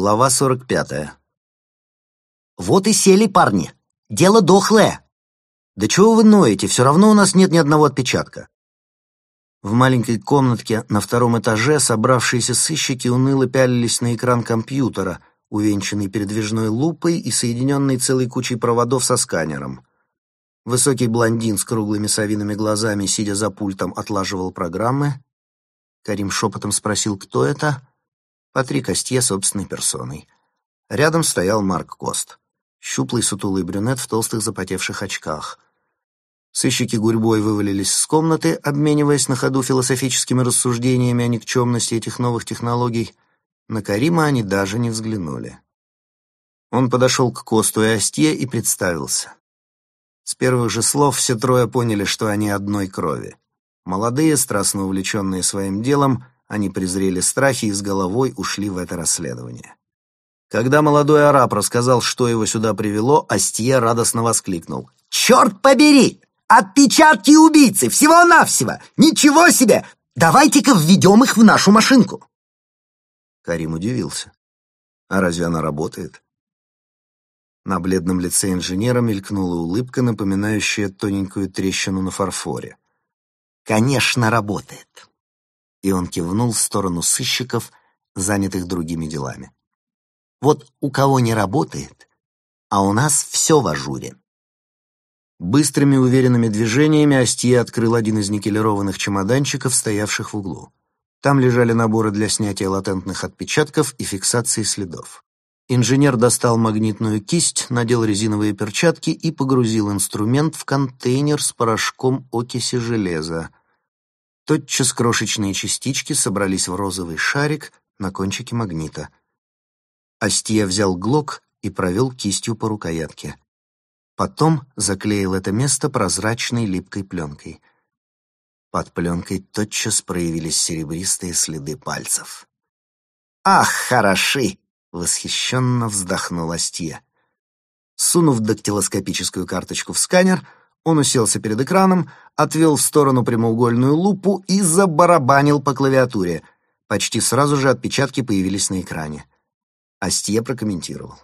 Глава сорок пятая. «Вот и сели парни. Дело дохлое». «Да чего вы ноете? Все равно у нас нет ни одного отпечатка». В маленькой комнатке на втором этаже собравшиеся сыщики уныло пялились на экран компьютера, увенчанный передвижной лупой и соединенный целой кучей проводов со сканером. Высокий блондин с круглыми совиными глазами, сидя за пультом, отлаживал программы. Карим шепотом спросил, кто это. Патрик Костье собственной персоной. Рядом стоял Марк Кост, щуплый сутулый брюнет в толстых запотевших очках. Сыщики гурьбой вывалились из комнаты, обмениваясь на ходу философическими рассуждениями о никчемности этих новых технологий. На Карима они даже не взглянули. Он подошел к Косту и Остье и представился. С первых же слов все трое поняли, что они одной крови. Молодые, страстно увлеченные своим делом — они презрели страхи и с головой ушли в это расследование. Когда молодой араб рассказал, что его сюда привело, Астье радостно воскликнул. «Черт побери! Отпечатки убийцы! Всего-навсего! Ничего себе! Давайте-ка введем их в нашу машинку!» Карим удивился. «А разве она работает?» На бледном лице инженера мелькнула улыбка, напоминающая тоненькую трещину на фарфоре. «Конечно, работает и он кивнул в сторону сыщиков, занятых другими делами. «Вот у кого не работает, а у нас все в ажуре». Быстрыми уверенными движениями Астье открыл один из никелированных чемоданчиков, стоявших в углу. Там лежали наборы для снятия латентных отпечатков и фиксации следов. Инженер достал магнитную кисть, надел резиновые перчатки и погрузил инструмент в контейнер с порошком окиси железа. Тотчас крошечные частички собрались в розовый шарик на кончике магнита. Астия взял глок и провел кистью по рукоятке. Потом заклеил это место прозрачной липкой пленкой. Под пленкой тотчас проявились серебристые следы пальцев. «Ах, хороши!» — восхищенно вздохнул Астия. Сунув дактилоскопическую карточку в сканер, он уселся перед экраном, отвел в сторону прямоугольную лупу и забарабанил по клавиатуре. Почти сразу же отпечатки появились на экране. Астье прокомментировал.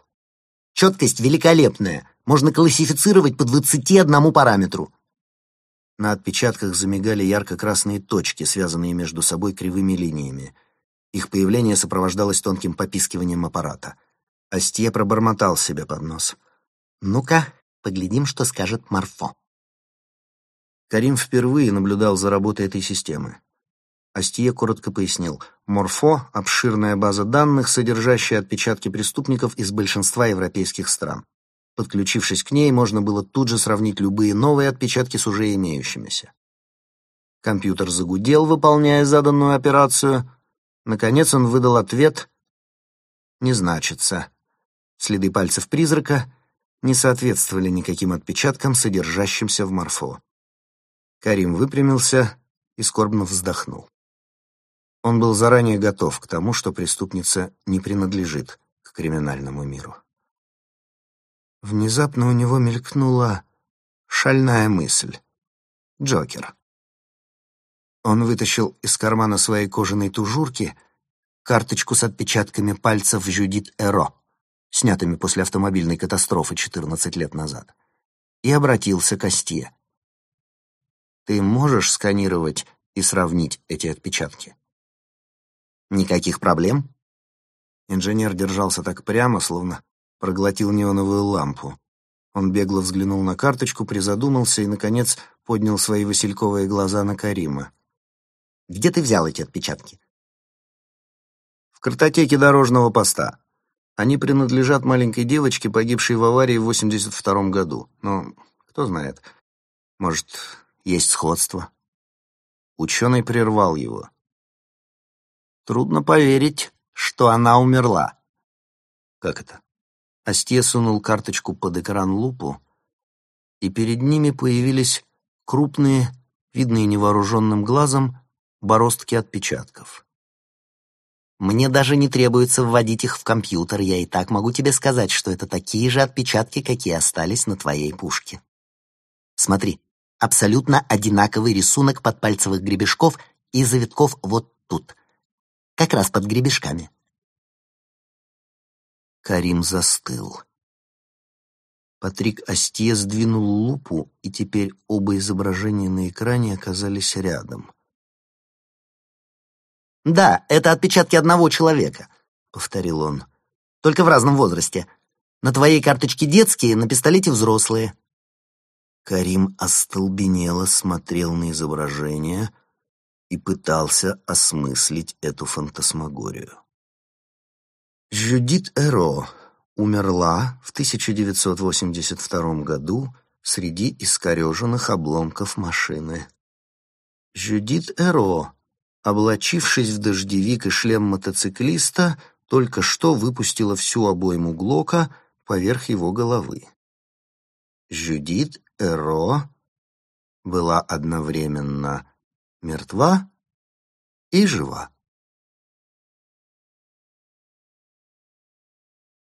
«Четкость великолепная. Можно классифицировать по 21 параметру». На отпечатках замигали ярко-красные точки, связанные между собой кривыми линиями. Их появление сопровождалось тонким попискиванием аппарата. Астье пробормотал себе под нос. «Ну-ка, поглядим, что скажет Марфо». Карим впервые наблюдал за работой этой системы. Астье коротко пояснил. Морфо — обширная база данных, содержащая отпечатки преступников из большинства европейских стран. Подключившись к ней, можно было тут же сравнить любые новые отпечатки с уже имеющимися. Компьютер загудел, выполняя заданную операцию. Наконец он выдал ответ «Не значится». Следы пальцев призрака не соответствовали никаким отпечаткам, содержащимся в морфо. Карим выпрямился и скорбно вздохнул. Он был заранее готов к тому, что преступница не принадлежит к криминальному миру. Внезапно у него мелькнула шальная мысль. Джокер. Он вытащил из кармана своей кожаной тужурки карточку с отпечатками пальцев Жюдит Эро, снятыми после автомобильной катастрофы 14 лет назад, и обратился к Остье. Ты можешь сканировать и сравнить эти отпечатки? Никаких проблем. Инженер держался так прямо, словно проглотил неоновую лампу. Он бегло взглянул на карточку, призадумался и, наконец, поднял свои васильковые глаза на Карима. «Где ты взял эти отпечатки?» «В картотеке дорожного поста. Они принадлежат маленькой девочке, погибшей в аварии в 82 году. Но кто знает, может, есть сходство. Ученый прервал его. Трудно поверить, что она умерла. Как это? Астье сунул карточку под экран лупу, и перед ними появились крупные, видные невооруженным глазом, бороздки отпечатков. Мне даже не требуется вводить их в компьютер, я и так могу тебе сказать, что это такие же отпечатки, какие остались на твоей пушке. Смотри, абсолютно одинаковый рисунок подпальцевых гребешков и завитков вот тут, как раз под гребешками. Карим застыл. Патрик Астье сдвинул лупу, и теперь оба изображения на экране оказались рядом. «Да, это отпечатки одного человека», — повторил он. «Только в разном возрасте. На твоей карточке детские, на пистолете взрослые». Карим остолбенело смотрел на изображение и пытался осмыслить эту фантасмагорию. Жюдит Эро умерла в 1982 году среди искореженных обломков машины. Жюдит Эро, облачившись в дождевик и шлем мотоциклиста, только что выпустила всю обойму Глока поверх его головы. Жюдит Эро была одновременно мертва и жива.